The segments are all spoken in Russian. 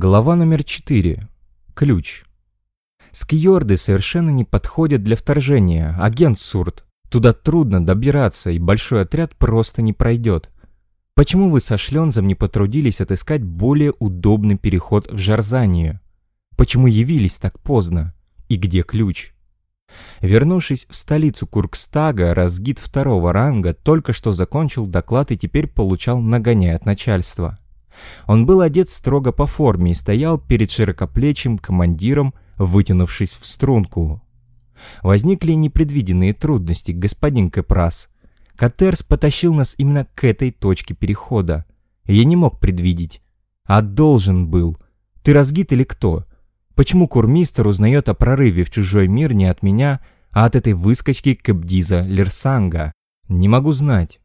Глава номер 4. Ключ. Скьорды совершенно не подходят для вторжения, агент Сурт. Туда трудно добираться, и большой отряд просто не пройдет. Почему вы со Шлензом не потрудились отыскать более удобный переход в Жарзанию? Почему явились так поздно? И где ключ? Вернувшись в столицу Куркстага, разгид второго ранга только что закончил доклад и теперь получал нагоняй от начальства. Он был одет строго по форме и стоял перед широкоплечим командиром, вытянувшись в струнку. Возникли непредвиденные трудности, господин Кэпрас. Катерс потащил нас именно к этой точке перехода. Я не мог предвидеть. А должен был. Ты разгид или кто? Почему Курмистер узнает о прорыве в чужой мир не от меня, а от этой выскочки Кэбдиза Лерсанга? Не могу знать.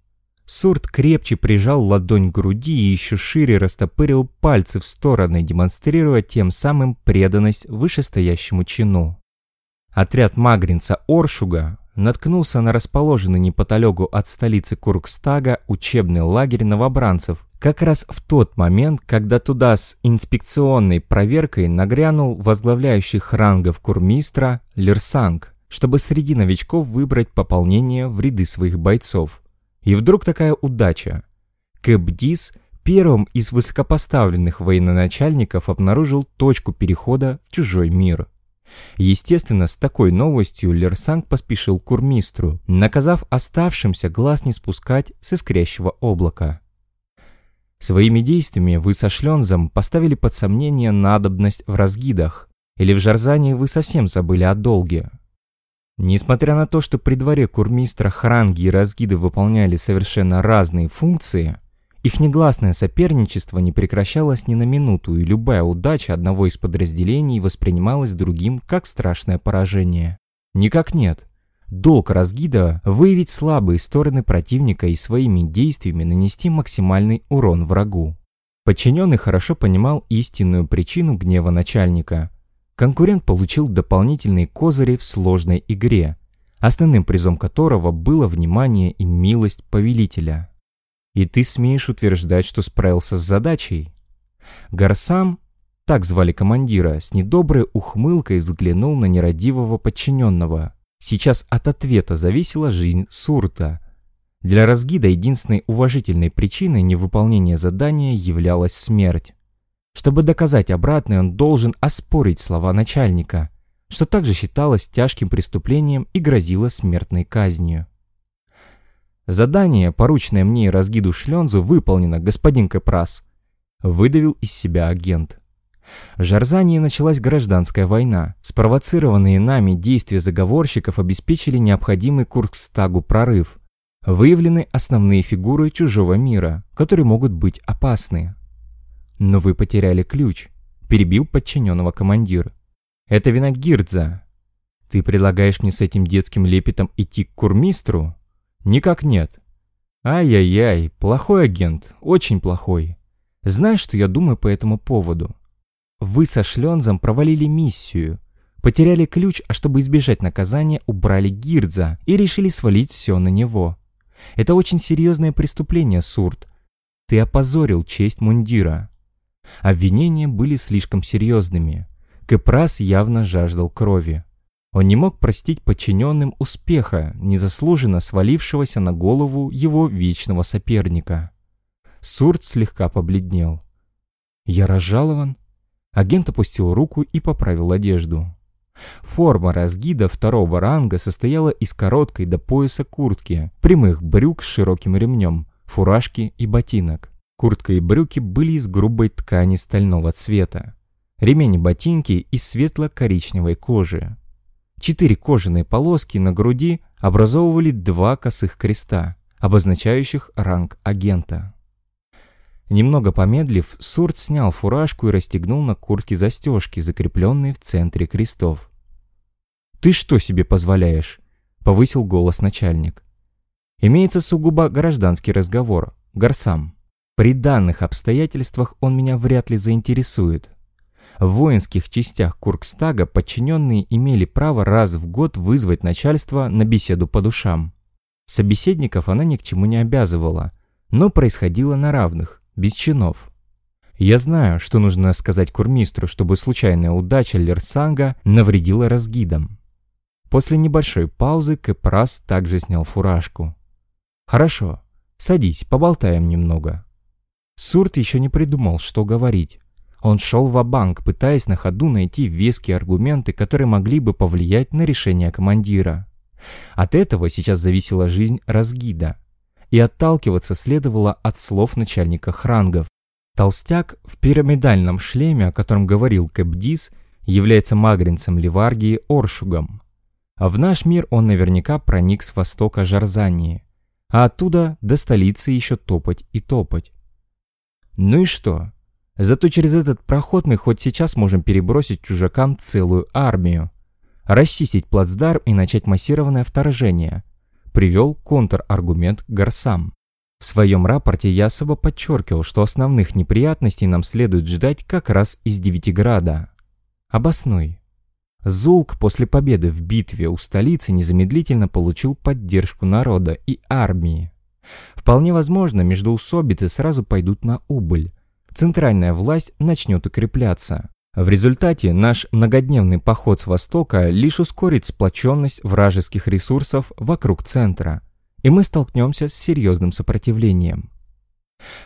Сурт крепче прижал ладонь к груди и еще шире растопырил пальцы в стороны, демонстрируя тем самым преданность вышестоящему чину. Отряд Магринца Оршуга наткнулся на расположенный неподалеку от столицы Куркстага учебный лагерь новобранцев, как раз в тот момент, когда туда с инспекционной проверкой нагрянул возглавляющий рангов курмистра Лерсанг, чтобы среди новичков выбрать пополнение в ряды своих бойцов. И вдруг такая удача. Кэбдис первым из высокопоставленных военачальников обнаружил точку перехода в чужой мир. Естественно, с такой новостью Лерсанг поспешил к Курмистру, наказав оставшимся глаз не спускать с искрящего облака. Своими действиями вы со Шлензом поставили под сомнение надобность в разгидах, или в Жарзании вы совсем забыли о долге. Несмотря на то, что при дворе курмистра хранги и разгиды выполняли совершенно разные функции, их негласное соперничество не прекращалось ни на минуту, и любая удача одного из подразделений воспринималась другим как страшное поражение. Никак нет. Долг разгида – выявить слабые стороны противника и своими действиями нанести максимальный урон врагу. Подчиненный хорошо понимал истинную причину гнева начальника – конкурент получил дополнительные козыри в сложной игре, основным призом которого было внимание и милость повелителя. И ты смеешь утверждать, что справился с задачей? Гарсам, так звали командира, с недоброй ухмылкой взглянул на нерадивого подчиненного. Сейчас от ответа зависела жизнь Сурта. Для Разгида единственной уважительной причиной невыполнения задания являлась смерть. Чтобы доказать обратное, он должен оспорить слова начальника, что также считалось тяжким преступлением и грозило смертной казнью. Задание, порученное мне разгиду Шлензу, выполнено, господин Кэпрас, выдавил из себя агент. В Жарзании началась гражданская война. Спровоцированные нами действия заговорщиков обеспечили необходимый Куркстагу прорыв. Выявлены основные фигуры чужого мира, которые могут быть опасны. «Но вы потеряли ключ», — перебил подчиненного командир. «Это вина Гирдза. Ты предлагаешь мне с этим детским лепетом идти к курмистру?» «Никак нет». «Ай-яй-яй, плохой агент, очень плохой. Знаешь, что я думаю по этому поводу? Вы со Шлензом провалили миссию, потеряли ключ, а чтобы избежать наказания, убрали Гирдза и решили свалить все на него. Это очень серьезное преступление, Сурт. Ты опозорил честь мундира. Обвинения были слишком серьезными. Кэпрас явно жаждал крови. Он не мог простить подчиненным успеха, незаслуженно свалившегося на голову его вечного соперника. Сурт слегка побледнел. «Я разжалован?» Агент опустил руку и поправил одежду. Форма разгида второго ранга состояла из короткой до пояса куртки, прямых брюк с широким ремнем, фуражки и ботинок. Куртка и брюки были из грубой ткани стального цвета. Ремень и ботинки из светло-коричневой кожи. Четыре кожаные полоски на груди образовывали два косых креста, обозначающих ранг агента. Немного помедлив, Сурт снял фуражку и расстегнул на куртке застежки, закрепленные в центре крестов. «Ты что себе позволяешь?» — повысил голос начальник. «Имеется сугубо гражданский разговор. Гарсам». При данных обстоятельствах он меня вряд ли заинтересует. В воинских частях Куркстага подчиненные имели право раз в год вызвать начальство на беседу по душам. Собеседников она ни к чему не обязывала, но происходило на равных, без чинов. Я знаю, что нужно сказать курмистру, чтобы случайная удача Лерсанга навредила разгидам. После небольшой паузы Кэпрас также снял фуражку. «Хорошо, садись, поболтаем немного». Сурт еще не придумал, что говорить. Он шел в банк пытаясь на ходу найти веские аргументы, которые могли бы повлиять на решение командира. От этого сейчас зависела жизнь Разгида. И отталкиваться следовало от слов начальника хрангов. Толстяк в пирамидальном шлеме, о котором говорил Кэбдис, является магринцем Ливаргии Оршугом. А в наш мир он наверняка проник с востока Жарзании, а оттуда до столицы еще топать и топать. Ну и что? Зато через этот проход мы хоть сейчас можем перебросить чужакам целую армию, расчистить плацдарм и начать массированное вторжение, привел контраргумент Гарсам. В своем рапорте я особо подчеркивал, что основных неприятностей нам следует ждать как раз из Девятиграда. Обоснуй. Зулк после победы в битве у столицы незамедлительно получил поддержку народа и армии. Вполне возможно, междоусобицы сразу пойдут на убыль. Центральная власть начнет укрепляться. В результате наш многодневный поход с востока лишь ускорит сплоченность вражеских ресурсов вокруг центра – и мы столкнемся с серьезным сопротивлением.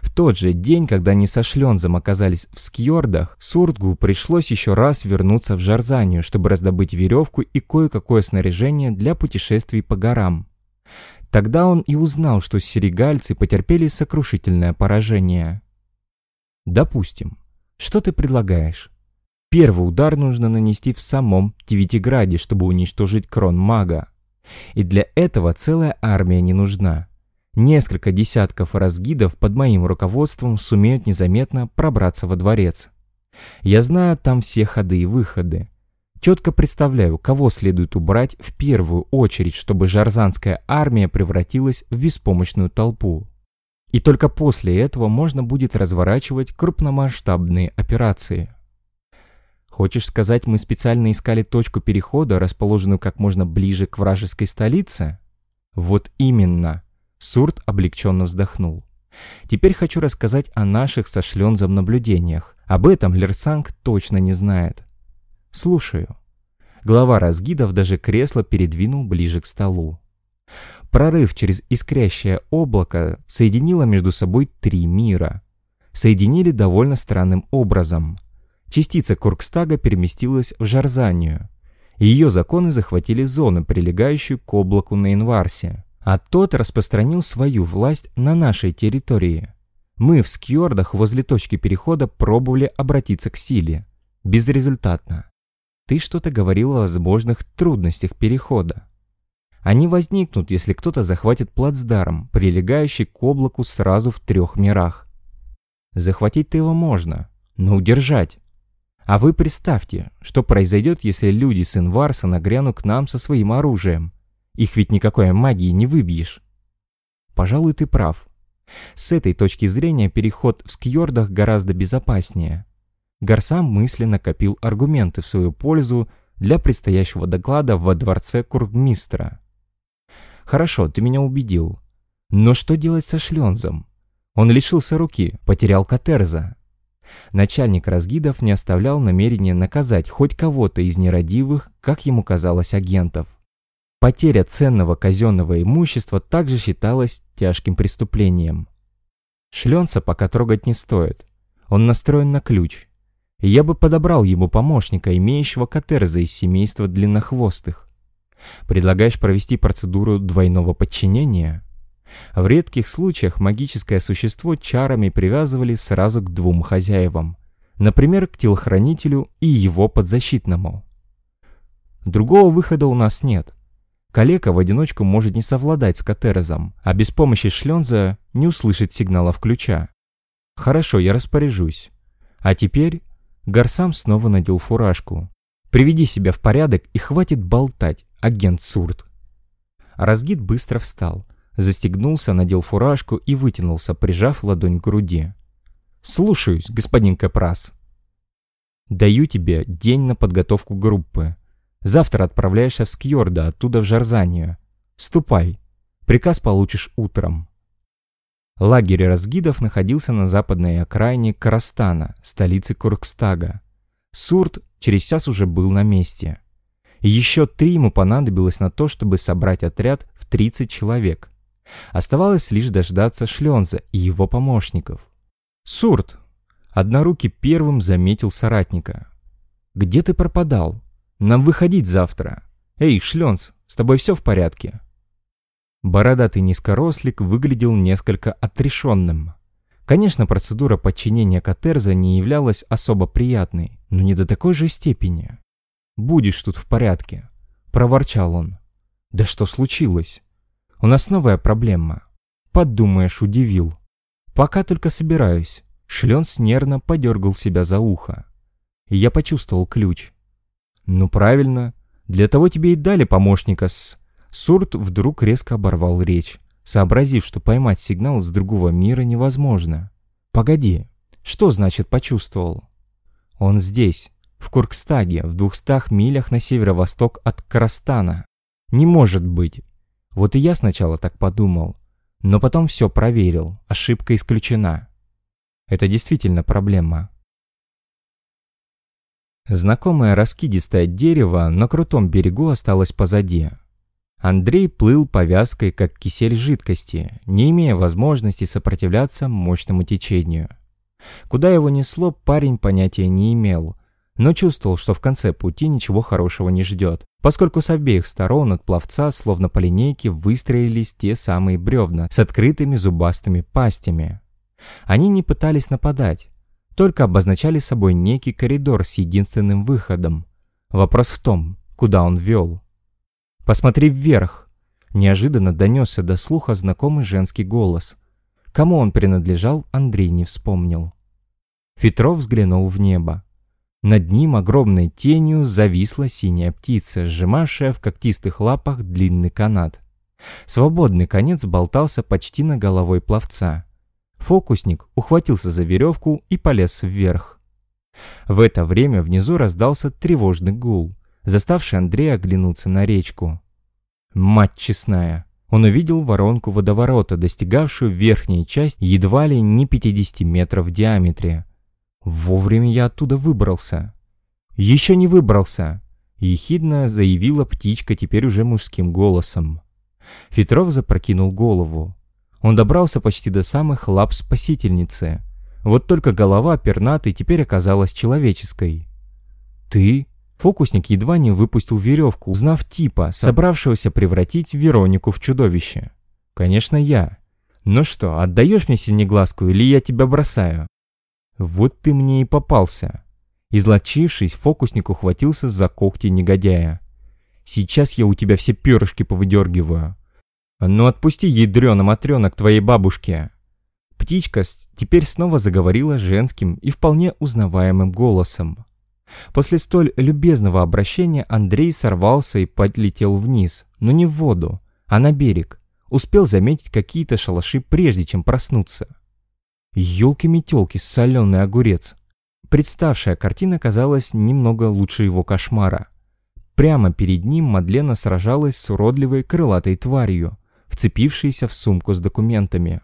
В тот же день, когда они со Шлензом оказались в Скьордах, Суртгу пришлось еще раз вернуться в Жарзанию, чтобы раздобыть веревку и кое-какое снаряжение для путешествий по горам. Тогда он и узнал, что серегальцы потерпели сокрушительное поражение. Допустим. Что ты предлагаешь? Первый удар нужно нанести в самом Тивитиграде, чтобы уничтожить крон мага. И для этого целая армия не нужна. Несколько десятков разгидов под моим руководством сумеют незаметно пробраться во дворец. Я знаю там все ходы и выходы. Четко представляю, кого следует убрать в первую очередь, чтобы жарзанская армия превратилась в беспомощную толпу. И только после этого можно будет разворачивать крупномасштабные операции. Хочешь сказать, мы специально искали точку перехода, расположенную как можно ближе к вражеской столице? Вот именно. Сурт облегченно вздохнул. Теперь хочу рассказать о наших со Шлензом наблюдениях. Об этом Лерсанг точно не знает. Слушаю. Глава разгидов даже кресло передвинул ближе к столу. Прорыв через искрящее облако соединило между собой три мира. Соединили довольно странным образом – Частица Куркстага переместилась в Жарзанию. Ее законы захватили зону, прилегающую к облаку на Инварсе, а тот распространил свою власть на нашей территории. Мы в Скьордах возле точки перехода пробовали обратиться к силе. Безрезультатно. Ты что-то говорил о возможных трудностях перехода. Они возникнут, если кто-то захватит плацдарм, прилегающий к облаку сразу в трех мирах. Захватить-то его можно, но удержать а вы представьте, что произойдет, если люди с Инварса нагрянут к нам со своим оружием. Их ведь никакой магии не выбьешь. Пожалуй, ты прав. С этой точки зрения переход в Скьордах гораздо безопаснее. Гарсам мысленно копил аргументы в свою пользу для предстоящего доклада во дворце Кургмистра. Хорошо, ты меня убедил. Но что делать со Шлензом? Он лишился руки, потерял Катерза. Начальник разгидов не оставлял намерения наказать хоть кого-то из нерадивых, как ему казалось, агентов. Потеря ценного казенного имущества также считалась тяжким преступлением. Шленца пока трогать не стоит. Он настроен на ключ. Я бы подобрал ему помощника, имеющего катерза из семейства длиннохвостых. Предлагаешь провести процедуру двойного подчинения? В редких случаях магическое существо чарами привязывали сразу к двум хозяевам, например, к телохранителю и его подзащитному. Другого выхода у нас нет. Калека в одиночку может не совладать с Катерезом, а без помощи Шленза не услышать сигналов ключа. Хорошо, я распоряжусь. А теперь Гарсам снова надел фуражку. Приведи себя в порядок и хватит болтать, агент Сурт. Разгид быстро встал, Застегнулся, надел фуражку и вытянулся, прижав ладонь к груди. «Слушаюсь, господин Капрас». «Даю тебе день на подготовку группы. Завтра отправляешься в Скьорда, оттуда в Жарзанию. Ступай. Приказ получишь утром». Лагерь разгидов находился на западной окраине Карастана, столицы Куркстага. Сурт через час уже был на месте. Еще три ему понадобилось на то, чтобы собрать отряд в 30 человек. Оставалось лишь дождаться Шленза и его помощников. «Сурт!» Однорукий первым заметил соратника. «Где ты пропадал? Нам выходить завтра. Эй, Шленц, с тобой все в порядке?» Бородатый низкорослик выглядел несколько отрешенным. Конечно, процедура подчинения Катерза не являлась особо приятной, но не до такой же степени. «Будешь тут в порядке», — проворчал он. «Да что случилось? У нас новая проблема. Подумаешь, удивил. Пока только собираюсь». Шленс нервно подергал себя за ухо. Я почувствовал ключ. «Ну правильно. Для того тебе и дали помощника с...» Сурт вдруг резко оборвал речь, сообразив, что поймать сигнал с другого мира невозможно. «Погоди, что значит почувствовал?» «Он здесь, в Куркстаге, в двухстах милях на северо-восток от Карастана. Не может быть!» Вот и я сначала так подумал, но потом все проверил, ошибка исключена. Это действительно проблема. Знакомое раскидистое дерево на крутом берегу осталось позади. Андрей плыл повязкой, как кисель жидкости, не имея возможности сопротивляться мощному течению. Куда его несло, парень понятия не имел, но чувствовал, что в конце пути ничего хорошего не ждет, поскольку с обеих сторон от пловца, словно по линейке, выстроились те самые бревна с открытыми зубастыми пастями. Они не пытались нападать, только обозначали собой некий коридор с единственным выходом. Вопрос в том, куда он вел. «Посмотри вверх!» Неожиданно донесся до слуха знакомый женский голос. Кому он принадлежал, Андрей не вспомнил. Фетров взглянул в небо. Над ним огромной тенью зависла синяя птица, сжимавшая в когтистых лапах длинный канат. Свободный конец болтался почти на головой пловца. Фокусник ухватился за веревку и полез вверх. В это время внизу раздался тревожный гул заставший Андрея оглянуться на речку. Мать честная! Он увидел воронку водоворота, достигавшую верхней части едва ли не 50 метров в диаметре. Вовремя я оттуда выбрался. Еще не выбрался, ехидно заявила птичка теперь уже мужским голосом. Фетров запрокинул голову. Он добрался почти до самых лап спасительницы. Вот только голова пернатой теперь оказалась человеческой. «Ты?» Фокусник едва не выпустил веревку, узнав типа, собравшегося превратить Веронику в чудовище. «Конечно, я. Ну что, отдаешь мне синеглазку или я тебя бросаю?» «Вот ты мне и попался». Излочившись, фокусник ухватился за когти негодяя. «Сейчас я у тебя все перышки повыдергиваю. Ну отпусти ядрёно-матрёна к твоей бабушке». Птичка теперь снова заговорила женским и вполне узнаваемым голосом. После столь любезного обращения Андрей сорвался и подлетел вниз, но не в воду, а на берег. Успел заметить какие-то шалаши, прежде чем проснуться. Ёлки-метёлки, соленый огурец. Представшая картина казалась немного лучше его кошмара. Прямо перед ним Мадлена сражалась с уродливой крылатой тварью, вцепившейся в сумку с документами.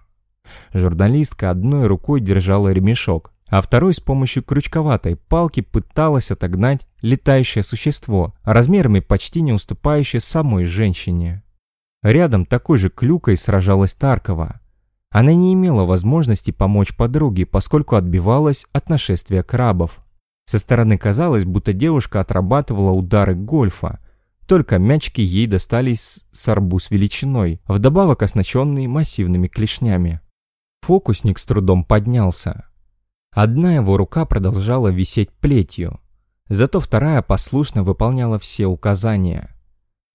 Журналистка одной рукой держала ремешок, а второй с помощью крючковатой палки пыталась отогнать летающее существо, размерами почти не уступающее самой женщине. Рядом такой же клюкой сражалась Таркова. Она не имела возможности помочь подруге, поскольку отбивалась от нашествия крабов. Со стороны казалось, будто девушка отрабатывала удары гольфа, только мячики ей достались с арбуз величиной, вдобавок оснащенные массивными клешнями. Фокусник с трудом поднялся. Одна его рука продолжала висеть плетью, зато вторая послушно выполняла все указания.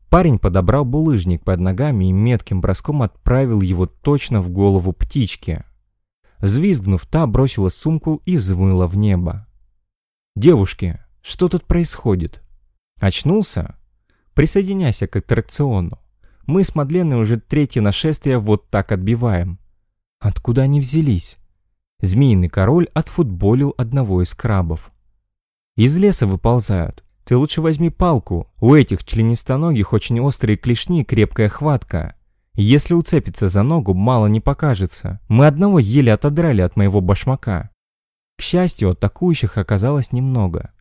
Парень подобрал булыжник под ногами и метким броском отправил его точно в голову птички. Взвизгнув, та бросила сумку и взмыла в небо. «Девушки, что тут происходит?» «Очнулся?» «Присоединяйся к аттракциону. Мы с Мадленой уже третье нашествие вот так отбиваем». «Откуда они взялись?» Змеиный король отфутболил одного из крабов. Из леса выползают. Ты лучше возьми палку. У этих членистоногих очень острые клешни и крепкая хватка. Если уцепиться за ногу, мало не покажется. Мы одного еле отодрали от моего башмака. К счастью, атакующих оказалось немного.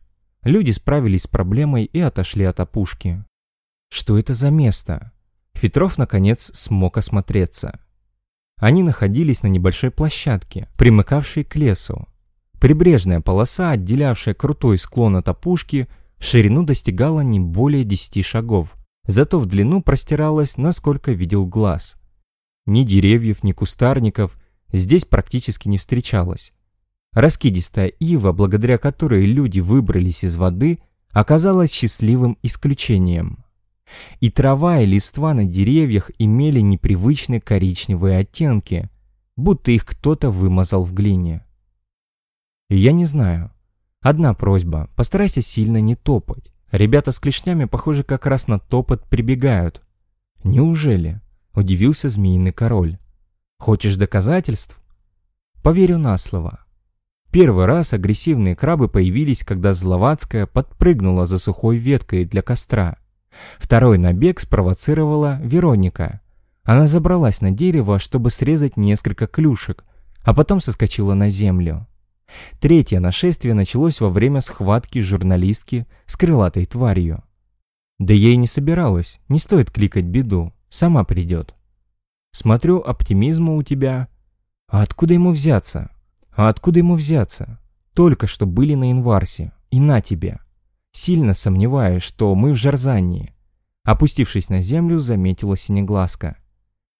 Люди справились с проблемой и отошли от опушки. Что это за место? Фетров, наконец, смог осмотреться. Они находились на небольшой площадке, примыкавшей к лесу. Прибрежная полоса, отделявшая крутой склон от опушки, в ширину достигала не более 10 шагов, зато в длину простиралась, насколько видел глаз. Ни деревьев, ни кустарников здесь практически не встречалось. Раскидистая ива, благодаря которой люди выбрались из воды, оказалась счастливым исключением. И трава и листва на деревьях имели непривычные коричневые оттенки, будто их кто-то вымазал в глине. Я не знаю. Одна просьба, постарайся сильно не топать. Ребята с клешнями, похоже, как раз на топот прибегают. Неужели? Удивился змеиный король. Хочешь доказательств? Поверю на слово. Первый раз агрессивные крабы появились, когда Зловацкая подпрыгнула за сухой веткой для костра. Второй набег спровоцировала Вероника. Она забралась на дерево, чтобы срезать несколько клюшек, а потом соскочила на землю. Третье нашествие началось во время схватки журналистки с крылатой тварью. Да ей не собиралась, не стоит кликать беду, сама придет. Смотрю, оптимизма у тебя. А откуда ему взяться? А откуда ему взяться? Только что были на Инварсе, и на тебе. Сильно сомневаюсь, что мы в Жарзании. Опустившись на землю, заметила Синеглазка.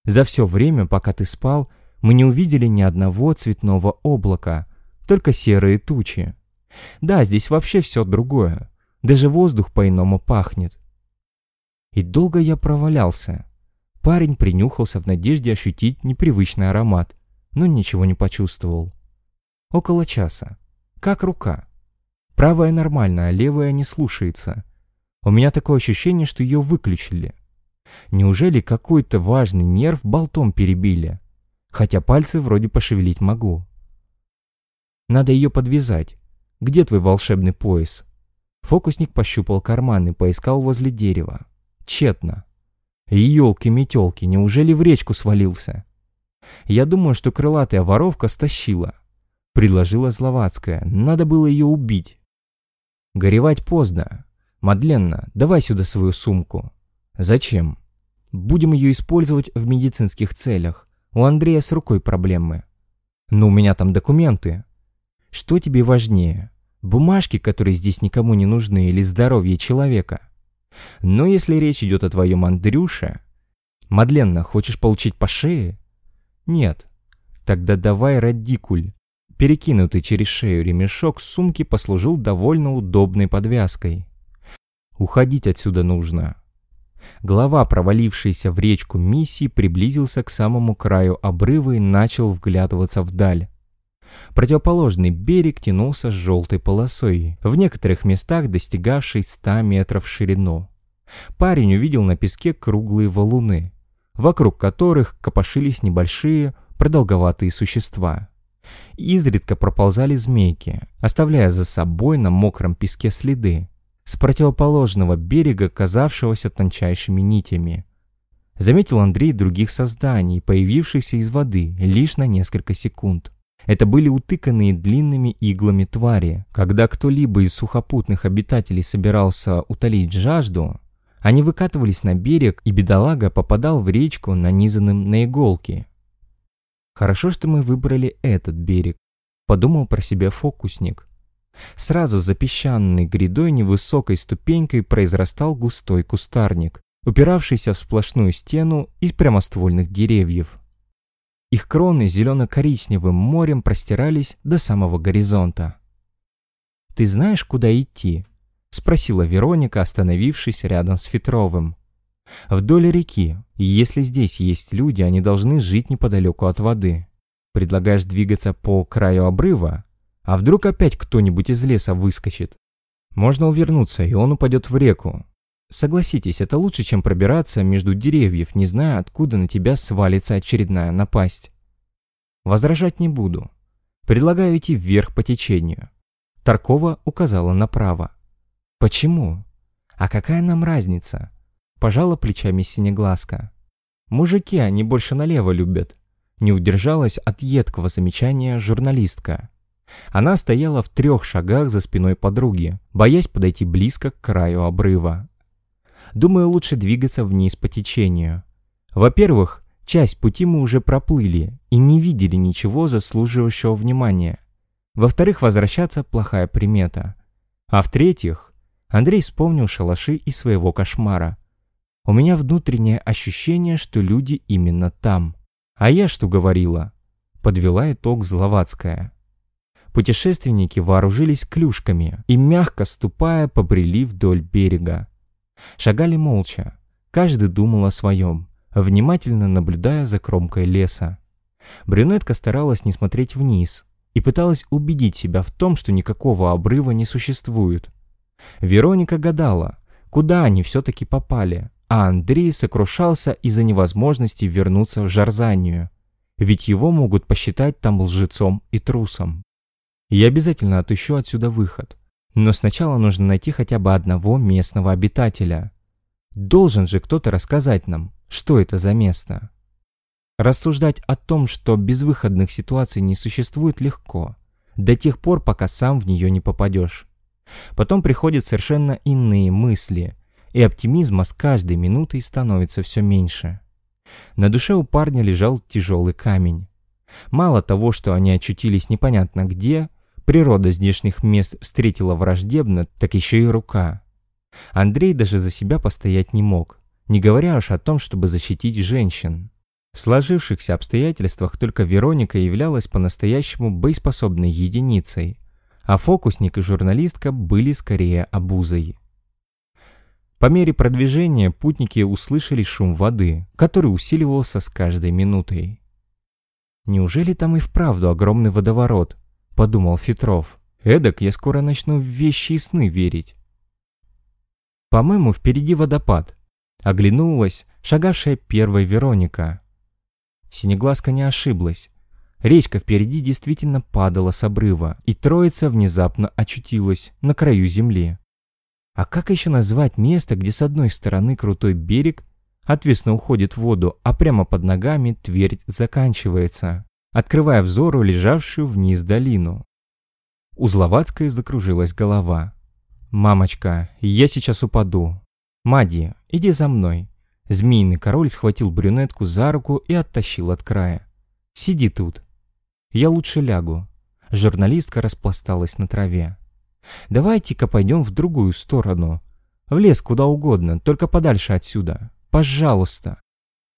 За все время, пока ты спал, мы не увидели ни одного цветного облака, только серые тучи. Да, здесь вообще все другое. Даже воздух по-иному пахнет. И долго я провалялся. Парень принюхался в надежде ощутить непривычный аромат, но ничего не почувствовал. Около часа. Как рука. Правая нормально, а левая не слушается. У меня такое ощущение, что ее выключили. Неужели какой-то важный нерв болтом перебили? Хотя пальцы вроде пошевелить могу. Надо ее подвязать. Где твой волшебный пояс? Фокусник пощупал карманы, поискал возле дерева. Тщетно. Елки-метелки, неужели в речку свалился? Я думаю, что крылатая воровка стащила. Предложила Зловацкая. Надо было ее убить. Горевать поздно. Мадленна, давай сюда свою сумку. Зачем? Будем ее использовать в медицинских целях. У Андрея с рукой проблемы. Но у меня там документы. Что тебе важнее? Бумажки, которые здесь никому не нужны, или здоровье человека? Но если речь идет о твоем Андрюше... Мадленна, хочешь получить по шее? Нет. Тогда давай радикуль. Перекинутый через шею ремешок сумки послужил довольно удобной подвязкой. Уходить отсюда нужно. Глава, провалившийся в речку миссии, приблизился к самому краю обрыва и начал вглядываться вдаль. Противоположный берег тянулся с желтой полосой, в некоторых местах достигавшей 100 метров в ширину. Парень увидел на песке круглые валуны, вокруг которых копошились небольшие продолговатые существа. Изредка проползали змейки, оставляя за собой на мокром песке следы, с противоположного берега, казавшегося тончайшими нитями. Заметил Андрей других созданий, появившихся из воды лишь на несколько секунд. Это были утыканные длинными иглами твари. Когда кто-либо из сухопутных обитателей собирался утолить жажду, они выкатывались на берег, и бедолага попадал в речку, нанизанным на иголки. Хорошо, что мы выбрали этот берег, подумал про себя фокусник. Сразу за песчаной грядой невысокой ступенькой произрастал густой кустарник, упиравшийся в сплошную стену из прямоствольных деревьев. Их кроны зелено-коричневым морем простирались до самого горизонта. «Ты знаешь, куда идти?» — спросила Вероника, остановившись рядом с Фетровым. Вдоль реки. Если здесь есть люди, они должны жить неподалеку от воды. Предлагаешь двигаться по краю обрыва? А вдруг опять кто-нибудь из леса выскочит? Можно увернуться, и он упадет в реку. Согласитесь, это лучше, чем пробираться между деревьев, не зная, откуда на тебя свалится очередная напасть. Возражать не буду. Предлагаю идти вверх по течению. Таркова указала направо. Почему? А какая нам разница? Пожала плечами синеглазка. Мужики, они больше налево любят. Не удержалась от едкого замечания журналистка. Она стояла в трех шагах за спиной подруги, боясь подойти близко к краю обрыва. Думаю, лучше двигаться вниз по течению. Во-первых, часть пути мы уже проплыли и не видели ничего заслуживающего внимания. Во-вторых, возвращаться – плохая примета. А в-третьих, Андрей вспомнил шалаши из своего кошмара. У меня внутреннее ощущение, что люди именно там. А я что говорила? Подвела итог Зловацкая. Путешественники вооружились клюшками и, мягко ступая, побрели вдоль берега. Шагали молча. Каждый думал о своем, внимательно наблюдая за кромкой леса. Брюнетка старалась не смотреть вниз и пыталась убедить себя в том, что никакого обрыва не существует. Вероника гадала, куда они все-таки попали, а Андрей сокрушался из-за невозможности вернуться в Жарзанию, ведь его могут посчитать там лжецом и трусом. Я обязательно отыщу отсюда выход. Но сначала нужно найти хотя бы одного местного обитателя. Должен же кто-то рассказать нам, что это за место. Рассуждать о том, что безвыходных ситуаций не существует, легко. До тех пор, пока сам в нее не попадешь. Потом приходят совершенно иные мысли, и оптимизма с каждой минутой становится все меньше. На душе у парня лежал тяжелый камень. Мало того, что они очутились непонятно где, Природа здешних мест встретила враждебно, так еще и рука. Андрей даже за себя постоять не мог, не говоря уж о том, чтобы защитить женщин. В сложившихся обстоятельствах только Вероника являлась по-настоящему боеспособной единицей, а фокусник и журналистка были скорее обузой. По мере продвижения путники услышали шум воды, который усиливался с каждой минутой. Неужели там и вправду огромный водоворот, подумал Фетров. Эдак я скоро начну в вещи и сны верить. По-моему, впереди водопад. Оглянулась шагавшая первой Вероника. Синеглазка не ошиблась. Речка впереди действительно падала с обрыва, и троица внезапно очутилась на краю земли. А как еще назвать место, где с одной стороны крутой берег отвесно уходит в воду, а прямо под ногами твердь заканчивается? открывая взору лежавшую вниз долину. У Зловацкой закружилась голова. «Мамочка, я сейчас упаду. Мади, иди за мной». Змеиный король схватил брюнетку за руку и оттащил от края. «Сиди тут. Я лучше лягу». Журналистка распласталась на траве. «Давайте-ка пойдем в другую сторону. В лес куда угодно, только подальше отсюда. Пожалуйста».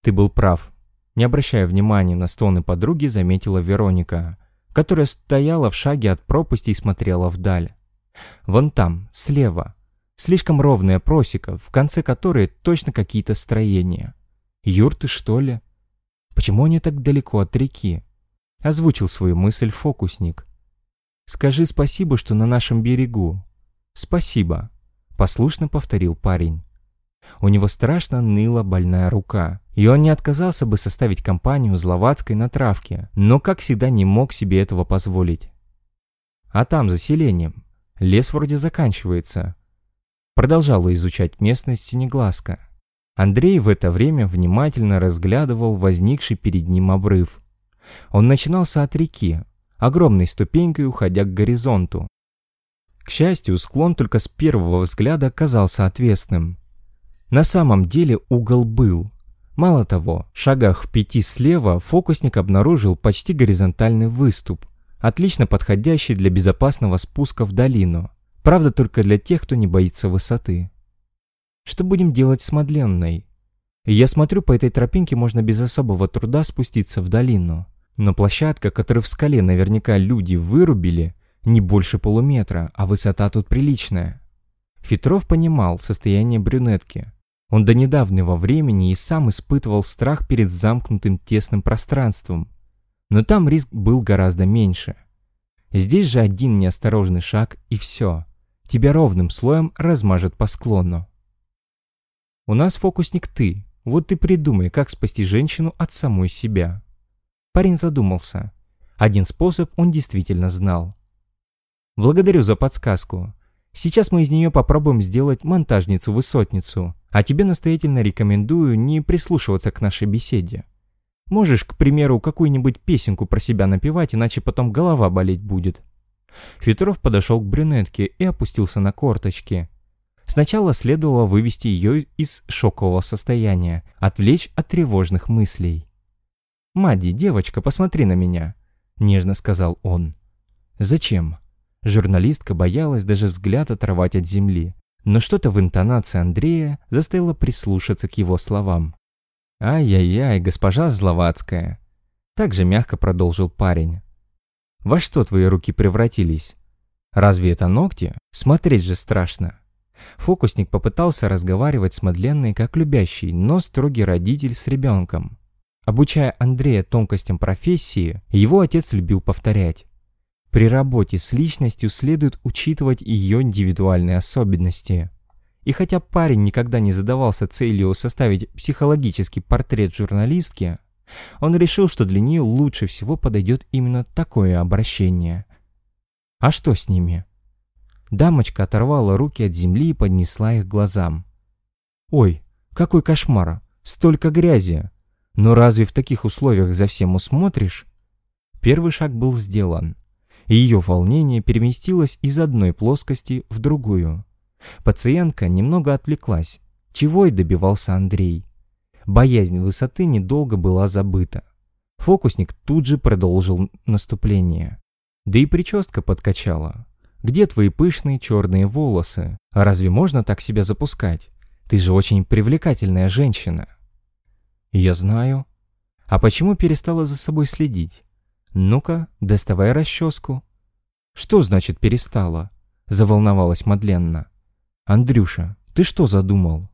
«Ты был прав», не обращая внимания на стоны подруги, заметила Вероника, которая стояла в шаге от пропасти и смотрела вдаль. Вон там, слева, слишком ровная просека, в конце которой точно какие-то строения. Юрты, что ли? Почему они так далеко от реки? Озвучил свою мысль фокусник. «Скажи спасибо, что на нашем берегу». «Спасибо», — послушно повторил парень. У него страшно ныла больная рука, и он не отказался бы составить компанию Зловацкой на травке, но, как всегда, не мог себе этого позволить. А там, за селением, лес вроде заканчивается. Продолжала изучать местность Синеглазка. Андрей в это время внимательно разглядывал возникший перед ним обрыв. Он начинался от реки, огромной ступенькой уходя к горизонту. К счастью, склон только с первого взгляда казался отвесным. На самом деле угол был. Мало того, в шагах в пяти слева фокусник обнаружил почти горизонтальный выступ, отлично подходящий для безопасного спуска в долину. Правда, только для тех, кто не боится высоты. Что будем делать с Мадленной? Я смотрю, по этой тропинке можно без особого труда спуститься в долину. Но площадка, которую в скале наверняка люди вырубили, не больше полуметра, а высота тут приличная. Фетров понимал состояние брюнетки. Он до недавнего времени и сам испытывал страх перед замкнутым тесным пространством, но там риск был гораздо меньше. Здесь же один неосторожный шаг и все. Тебя ровным слоем размажет по склону. У нас фокусник ты, вот ты придумай, как спасти женщину от самой себя. Парень задумался. Один способ он действительно знал. Благодарю за подсказку. Сейчас мы из нее попробуем сделать монтажницу-высотницу, А тебе настоятельно рекомендую не прислушиваться к нашей беседе. Можешь, к примеру, какую-нибудь песенку про себя напевать, иначе потом голова болеть будет». Фитров подошел к брюнетке и опустился на корточки. Сначала следовало вывести ее из шокового состояния, отвлечь от тревожных мыслей. «Мадди, девочка, посмотри на меня», — нежно сказал он. «Зачем?» Журналистка боялась даже взгляд оторвать от земли, но что-то в интонации Андрея заставило прислушаться к его словам. «Ай-яй-яй, госпожа Зловацкая!» Также мягко продолжил парень. «Во что твои руки превратились? Разве это ногти? Смотреть же страшно!» Фокусник попытался разговаривать с Мадленной как любящий, но строгий родитель с ребенком. Обучая Андрея тонкостям профессии, его отец любил повторять. При работе с личностью следует учитывать ее индивидуальные особенности. И хотя парень никогда не задавался целью составить психологический портрет журналистки, он решил, что для нее лучше всего подойдет именно такое обращение. А что с ними? Дамочка оторвала руки от земли и поднесла их глазам. «Ой, какой кошмар! Столько грязи! Но разве в таких условиях за всем усмотришь?» Первый шаг был сделан. И ее волнение переместилось из одной плоскости в другую. Пациентка немного отвлеклась, чего и добивался Андрей. Боязнь высоты недолго была забыта. Фокусник тут же продолжил наступление. Да и прическа подкачала. Где твои пышные черные волосы? Разве можно так себя запускать? Ты же очень привлекательная женщина. Я знаю. А почему перестала за собой следить? Ну-ка, доставай расческу. Что значит перестала? Заволновалась Мадленна. Андрюша, ты что задумал?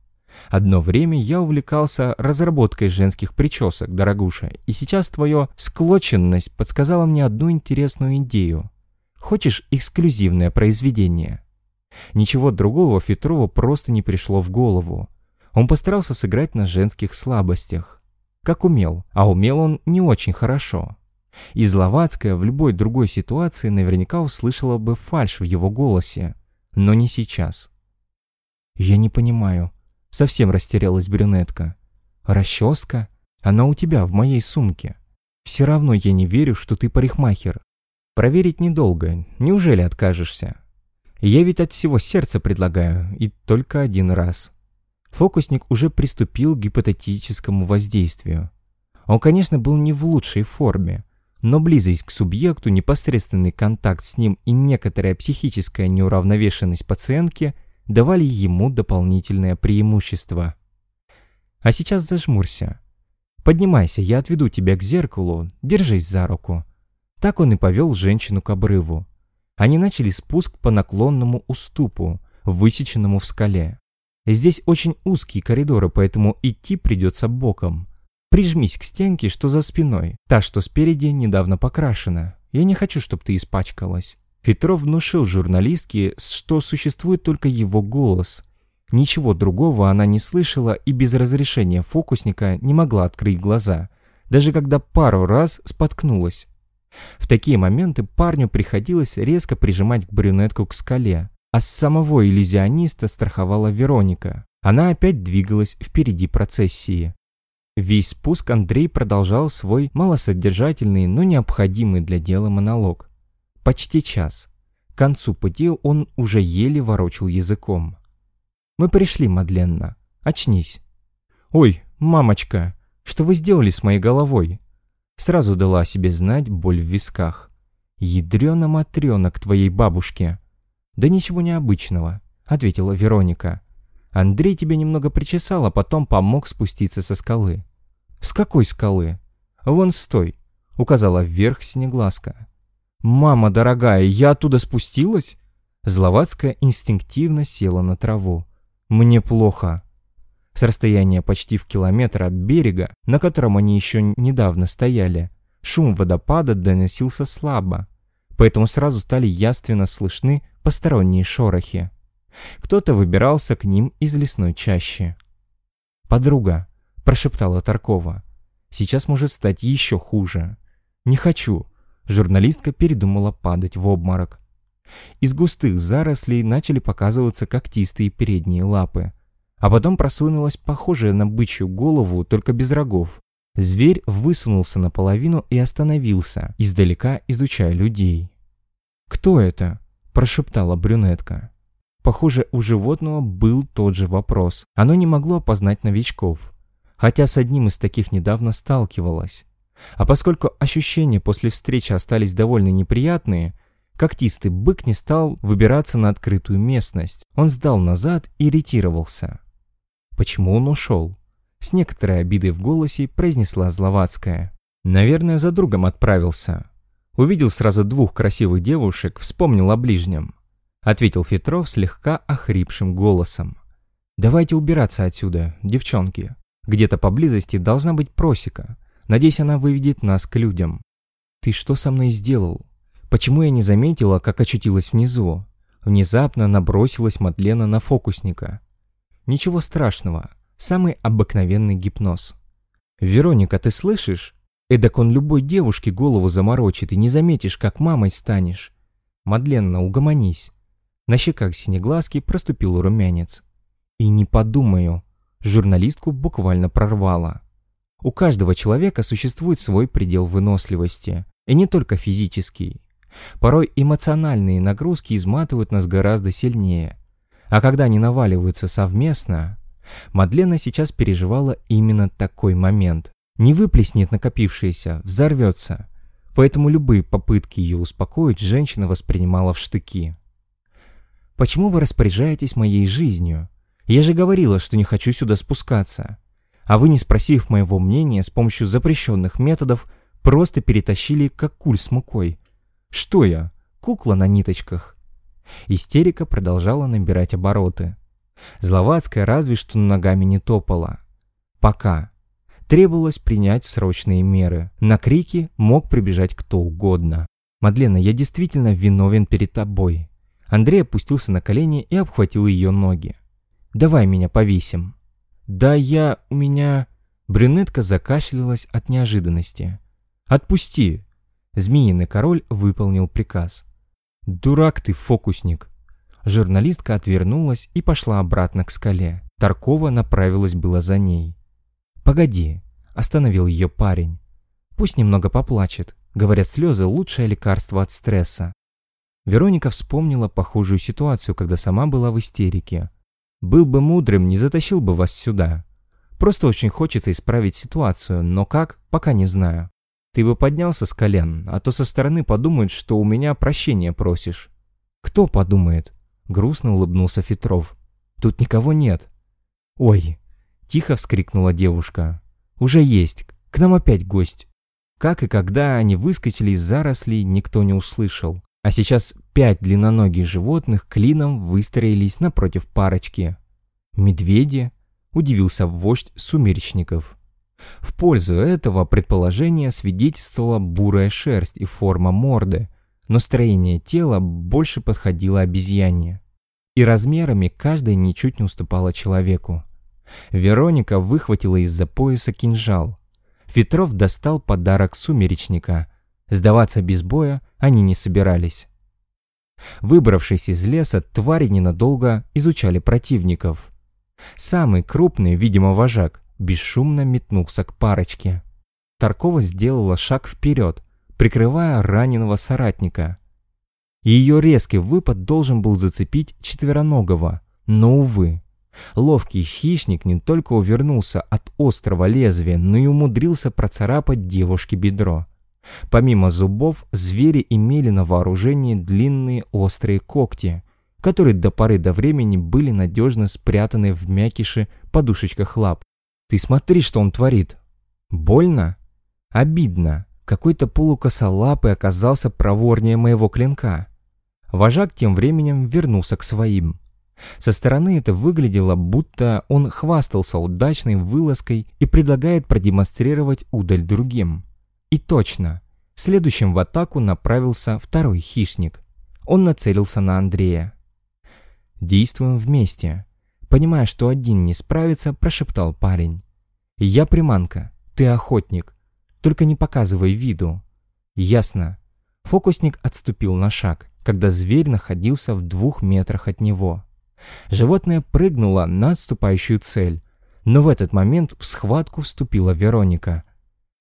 Одно время я увлекался разработкой женских причесок, дорогуша, и сейчас твоя склоченность подсказала мне одну интересную идею. Хочешь эксклюзивное произведение?» Ничего другого Фетрову просто не пришло в голову. Он постарался сыграть на женских слабостях. Как умел, а умел он не очень хорошо. И Зловацкая в любой другой ситуации наверняка услышала бы фальшь в его голосе, но не сейчас. «Я не понимаю», — совсем растерялась брюнетка. «Расческа? Она у тебя, в моей сумке. Все равно я не верю, что ты парикмахер. Проверить недолго. Неужели откажешься? Я ведь от всего сердца предлагаю, и только один раз. Фокусник уже приступил к гипотетическому воздействию. Он, конечно, был не в лучшей форме, но близость к субъекту, непосредственный контакт с ним и некоторая психическая неуравновешенность пациентки давали ему дополнительное преимущество. А сейчас зажмурься. Поднимайся, я отведу тебя к зеркалу, держись за руку. Так он и повел женщину к обрыву. Они начали спуск по наклонному уступу, высеченному в скале. Здесь очень узкие коридоры, поэтому идти придется боком. Прижмись к стенке, что за спиной, та, что спереди, недавно покрашена. Я не хочу, чтобы ты испачкалась. Петров внушил журналистке, что существует только его голос. Ничего другого она не слышала и без разрешения фокусника не могла открыть глаза, даже когда пару раз споткнулась в такие моменты парню приходилось резко прижимать брюнетку к скале, а с самого иллюзиониста страховала Вероника. Она опять двигалась впереди процессии. Весь спуск Андрей продолжал свой малосодержательный, но необходимый для дела монолог. Почти час. К концу пути он уже еле ворочил языком. «Мы пришли, Мадленна. Очнись». «Ой, мамочка, что вы сделали с моей головой?» Сразу дала о себе знать боль в висках. «Ядрёна-матрёна к твоей бабушке!» «Да ничего необычного», — ответила Вероника. «Андрей тебя немного причесал, а потом помог спуститься со скалы». «С какой скалы?» «Вон стой», — указала вверх синеглазка. «Мама дорогая, я оттуда спустилась?» Зловацкая инстинктивно села на траву. «Мне плохо», с расстояния почти в километр от берега, на котором они еще недавно стояли, шум водопада доносился слабо, поэтому сразу стали яственно слышны посторонние шорохи. Кто-то выбирался к ним из лесной чащи. «Подруга», — прошептала Таркова, — «сейчас может стать еще хуже». «Не хочу», — журналистка передумала падать в обморок. Из густых зарослей начали показываться когтистые передние лапы. А потом просунулась похожая на бычью голову, только без рогов. Зверь высунулся наполовину и остановился, издалека изучая людей. «Кто это?» – прошептала брюнетка. Похоже, у животного был тот же вопрос. Оно не могло опознать новичков, хотя с одним из таких недавно сталкивалось. А поскольку ощущения после встречи остались довольно неприятные, когтистый бык не стал выбираться на открытую местность. Он сдал назад и ретировался. Почему он ушел? С некоторой обидой в голосе произнесла Зловацкая. Наверное, за другом отправился. Увидел сразу двух красивых девушек, вспомнил о ближнем. Ответил Фетров слегка охрипшим голосом. «Давайте убираться отсюда, девчонки. Где-то поблизости должна быть просека. Надеюсь, она выведет нас к людям». «Ты что со мной сделал? Почему я не заметила, как очутилась внизу?» Внезапно набросилась Мадлена на фокусника. «Ничего страшного. Самый обыкновенный гипноз. «Вероника, ты слышишь? Эдак он любой девушке голову заморочит, и не заметишь, как мамой станешь. Мадленна, угомонись». На щеках синеглазки проступил румянец. «И не подумаю». Журналистку буквально прорвало. У каждого человека существует свой предел выносливости, и не только физический. Порой эмоциональные нагрузки изматывают нас гораздо сильнее. А когда они наваливаются совместно, Мадлена сейчас переживала именно такой момент. Не выплеснет накопившееся, взорвется. Поэтому любые попытки ее успокоить женщина воспринимала в штыки. «Почему вы распоряжаетесь моей жизнью? Я же говорила, что не хочу сюда спускаться. А вы, не спросив моего мнения, с помощью запрещенных методов, просто перетащили как куль с мукой. Что я? Кукла на ниточках?» Истерика продолжала набирать обороты. Зловацкая разве что ногами не топала. Пока. Требовалось принять срочные меры. На крики мог прибежать кто угодно. «Мадлена, я действительно виновен перед тобой». Андрей опустился на колени и обхватил ее ноги. «Давай меня повесим». «Да я... у меня...» Брюнетка закашлялась от неожиданности. «Отпусти!» Змеиный король выполнил приказ. «Дурак ты, фокусник!» Журналистка отвернулась и пошла обратно к скале. Таркова направилась было за ней. «Погоди», — остановил ее парень. «Пусть немного поплачет. Говорят, слезы — лучшее лекарство от стресса». Вероника вспомнила похожую ситуацию, когда сама была в истерике. «Был бы мудрым, не затащил бы вас сюда. Просто очень хочется исправить ситуацию, но как, пока не знаю. Ты бы поднялся с колен, а то со стороны подумают, что у меня прощения просишь». «Кто подумает?» Грустно улыбнулся Фетров. «Тут никого нет». «Ой!» — тихо вскрикнула девушка. «Уже есть. К нам опять гость». Как и когда они выскочили из зарослей, никто не услышал. А сейчас пять длинноногих животных клином выстроились напротив парочки. «Медведи?» — удивился вождь сумеречников. В пользу этого предположения свидетельствовала бурая шерсть и форма морды, но строение тела больше подходило обезьяне. И размерами каждая ничуть не уступала человеку. Вероника выхватила из-за пояса кинжал. Фетров достал подарок сумеречника. Сдаваться без боя они не собирались. Выбравшись из леса, твари ненадолго изучали противников. Самый крупный, видимо, вожак, бесшумно метнулся к парочке. Таркова сделала шаг вперед, прикрывая раненого соратника. Ее резкий выпад должен был зацепить четвероногого, но, увы. Ловкий хищник не только увернулся от острого лезвия, но и умудрился процарапать девушке бедро. Помимо зубов, звери имели на вооружении длинные острые когти, которые до поры до времени были надежно спрятаны в мякише подушечках лап. «Ты смотри, что он творит!» «Больно?» «Обидно!» Какой-то полукосолапый оказался проворнее моего клинка. Вожак тем временем вернулся к своим. Со стороны это выглядело, будто он хвастался удачной вылазкой и предлагает продемонстрировать удаль другим. И точно, следующим в атаку направился второй хищник. Он нацелился на Андрея. «Действуем вместе», Понимая, что один не справится, прошептал парень. «Я приманка, ты охотник. Только не показывай виду. Ясно. Фокусник отступил на шаг, когда зверь находился в двух метрах от него. Животное прыгнуло на отступающую цель, но в этот момент в схватку вступила Вероника.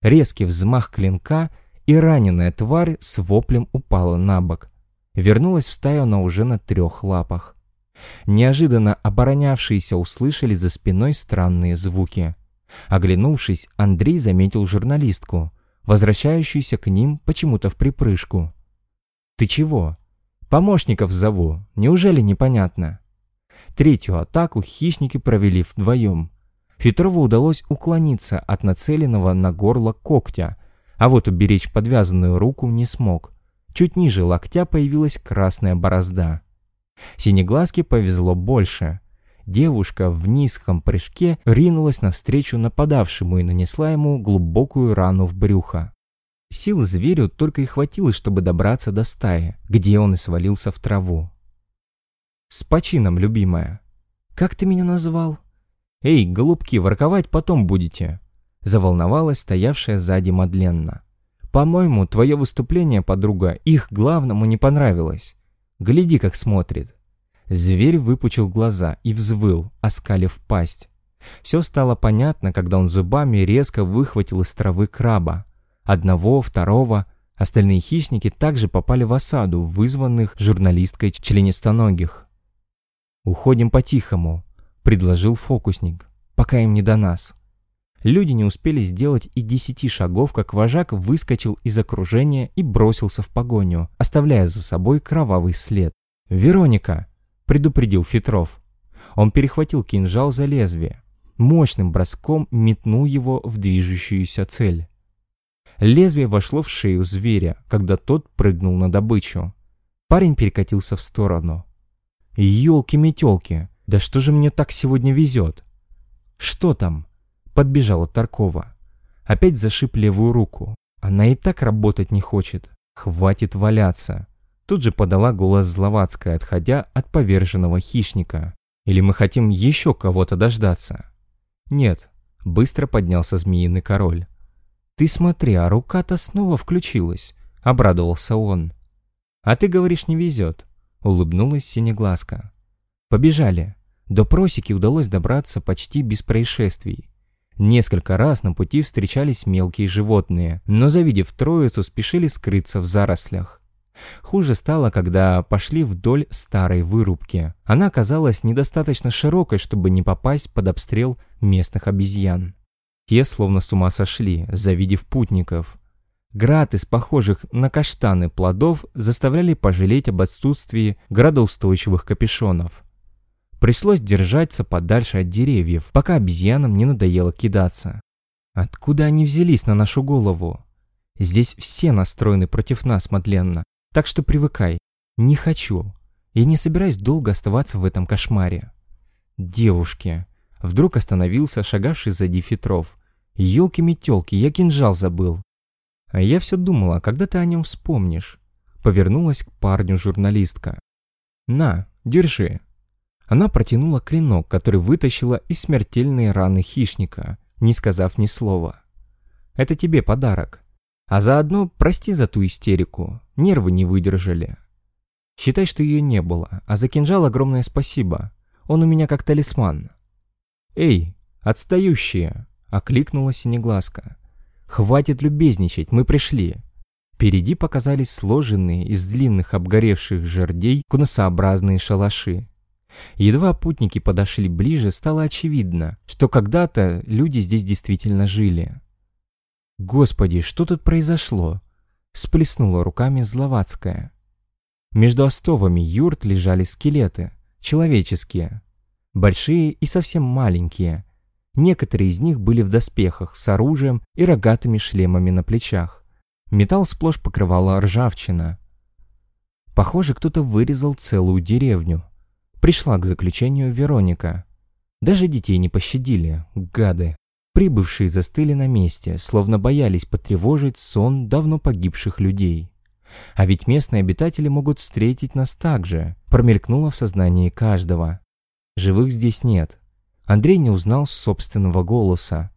Резкий взмах клинка, и раненая тварь с воплем упала на бок. Вернулась в стаю она уже на трех лапах. Неожиданно оборонявшиеся услышали за спиной странные звуки. Оглянувшись, Андрей заметил журналистку, возвращающуюся к ним почему-то в припрыжку. «Ты чего?» «Помощников зову. Неужели непонятно?» Третью атаку хищники провели вдвоем. Фетрову удалось уклониться от нацеленного на горло когтя, а вот уберечь подвязанную руку не смог. Чуть ниже локтя появилась красная борозда. Синеглазке повезло больше. Девушка в низком прыжке ринулась навстречу нападавшему и нанесла ему глубокую рану в брюхо. Сил зверю только и хватило, чтобы добраться до стаи, где он и свалился в траву. «С почином, любимая. Как ты меня назвал?» «Эй, голубки, ворковать потом будете!» Заволновалась стоявшая сзади Мадленна. «По-моему, твое выступление, подруга, их главному не понравилось. Гляди, как смотрит». Зверь выпучил глаза и взвыл, оскалив пасть. Все стало понятно, когда он зубами резко выхватил из травы краба. Одного, второго. Остальные хищники также попали в осаду, вызванных журналисткой членистоногих. «Уходим по-тихому», — предложил фокусник, «пока им не до нас». Люди не успели сделать и десяти шагов, как вожак выскочил из окружения и бросился в погоню, оставляя за собой кровавый след. «Вероника!» — предупредил Фетров. Он перехватил кинжал за лезвие, мощным броском метнул его в движущуюся цель. Лезвие вошло в шею зверя, когда тот прыгнул на добычу. Парень перекатился в сторону. «Елки-метелки, да что же мне так сегодня везет?» «Что там?» Подбежала Таркова. Опять зашиб левую руку. Она и так работать не хочет. Хватит валяться. Тут же подала голос Зловацкая, отходя от поверженного хищника. Или мы хотим еще кого-то дождаться? Нет. Быстро поднялся змеиный король. «Ты смотри, а рука-то снова включилась», — обрадовался он. «А ты говоришь, не везет», — улыбнулась Синеглазка. «Побежали». До просеки удалось добраться почти без происшествий. Несколько раз на пути встречались мелкие животные, но завидев троицу, спешили скрыться в зарослях. Хуже стало, когда пошли вдоль старой вырубки. Она оказалась недостаточно широкой, чтобы не попасть под обстрел местных обезьян. Те словно с ума сошли, завидев путников. Град из похожих на каштаны плодов заставляли пожалеть об отсутствии градоустойчивых капюшонов. Пришлось держаться подальше от деревьев, пока обезьянам не надоело кидаться. Откуда они взялись на нашу голову? Здесь все настроены против нас, Мадленна, так что привыкай. Не хочу. Я не собираюсь долго оставаться в этом кошмаре. Девушки. Вдруг остановился шагавший сзади Фетров. Ёлки-метёлки, я кинжал забыл. А я все думала, когда ты о нем вспомнишь. Повернулась к парню журналистка. На, держи. Она протянула клинок, который вытащила из смертельной раны хищника, не сказав ни слова. «Это тебе подарок. А заодно прости за ту истерику, нервы не выдержали. Считай, что ее не было, а за кинжал огромное спасибо. Он у меня как талисман». «Эй, отстающие!» — окликнула Синеглазка. «Хватит любезничать, мы пришли». Впереди показались сложенные из длинных обгоревших жердей конусообразные шалаши. Едва путники подошли ближе, стало очевидно, что когда-то люди здесь действительно жили. «Господи, что тут произошло?» — сплеснула руками Зловацкая. Между остовами юрт лежали скелеты, человеческие, большие и совсем маленькие. Некоторые из них были в доспехах с оружием и рогатыми шлемами на плечах. Металл сплошь покрывала ржавчина. Похоже, кто-то вырезал целую деревню, Пришла к заключению Вероника. Даже детей не пощадили, гады. Прибывшие застыли на месте, словно боялись потревожить сон давно погибших людей. А ведь местные обитатели могут встретить нас так же, промелькнуло в сознании каждого. Живых здесь нет. Андрей не узнал собственного голоса.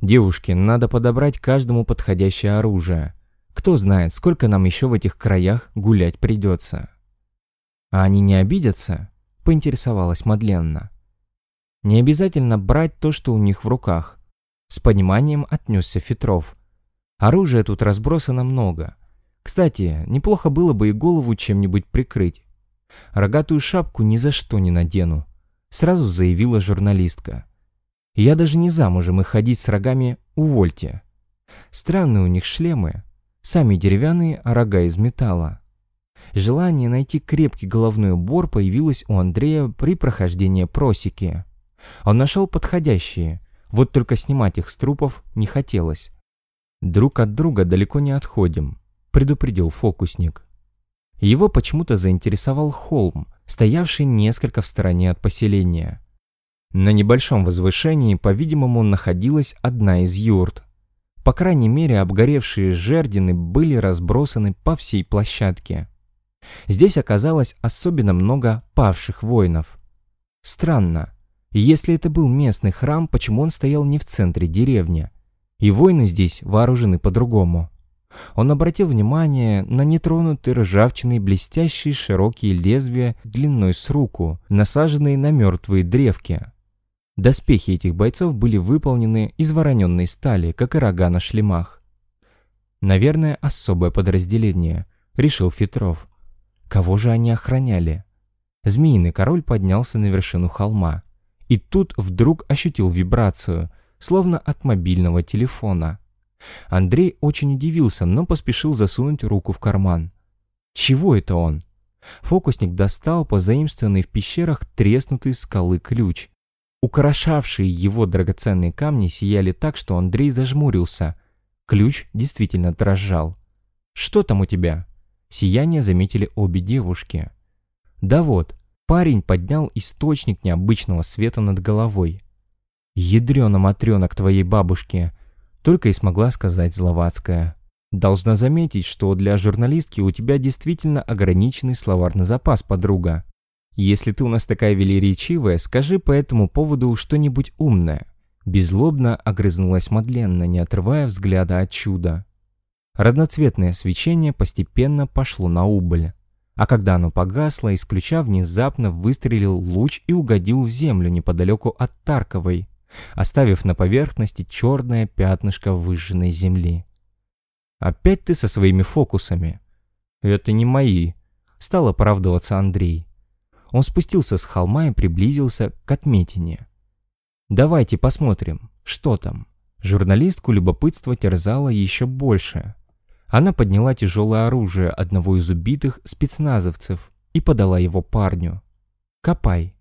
«Девушке надо подобрать каждому подходящее оружие. Кто знает, сколько нам еще в этих краях гулять придется». «А они не обидятся?» — поинтересовалась Мадленна. «Не обязательно брать то, что у них в руках», — с пониманием отнесся Фетров. «Оружия тут разбросано много. Кстати, неплохо было бы и голову чем-нибудь прикрыть. Рогатую шапку ни за что не надену», — сразу заявила журналистка. «Я даже не замужем, и ходить с рогами увольте. Странные у них шлемы, сами деревянные, а рога из металла. Желание найти крепкий головной убор появилось у Андрея при прохождении просеки. Он нашел подходящие, вот только снимать их с трупов не хотелось. «Друг от друга далеко не отходим», — предупредил фокусник. Его почему-то заинтересовал холм, стоявший несколько в стороне от поселения. На небольшом возвышении, по-видимому, находилась одна из юрт. По крайней мере, обгоревшие жердины были разбросаны по всей площадке. Здесь оказалось особенно много павших воинов. Странно, если это был местный храм, почему он стоял не в центре деревни? И воины здесь вооружены по-другому. Он обратил внимание на нетронутые ржавчиной блестящие широкие лезвия длиной с руку, насаженные на мертвые древки. Доспехи этих бойцов были выполнены из вороненной стали, как и рога на шлемах. «Наверное, особое подразделение», — решил Фетров. Кого же они охраняли? Змеиный король поднялся на вершину холма. И тут вдруг ощутил вибрацию, словно от мобильного телефона. Андрей очень удивился, но поспешил засунуть руку в карман. Чего это он? Фокусник достал позаимствованный в пещерах треснутый скалы ключ. Украшавшие его драгоценные камни сияли так, что Андрей зажмурился. Ключ действительно дрожал. «Что там у тебя?» Сияние заметили обе девушки. Да вот, парень поднял источник необычного света над головой. «Ядрёна-матрёна к твоей бабушке!» Только и смогла сказать Зловацкая. «Должна заметить, что для журналистки у тебя действительно ограниченный словарный запас, подруга. Если ты у нас такая велеречивая, скажи по этому поводу что-нибудь умное». Безлобно огрызнулась Мадленна, не отрывая взгляда от чуда. Разноцветное свечение постепенно пошло на убыль. А когда оно погасло, из ключа внезапно выстрелил луч и угодил в землю неподалеку от Тарковой, оставив на поверхности черное пятнышко выжженной земли. «Опять ты со своими фокусами?» «Это не мои», — стал оправдываться Андрей. Он спустился с холма и приблизился к отметине. «Давайте посмотрим, что там». Журналистку любопытство терзало еще больше. Она подняла тяжелое оружие одного из убитых спецназовцев и подала его парню. «Копай».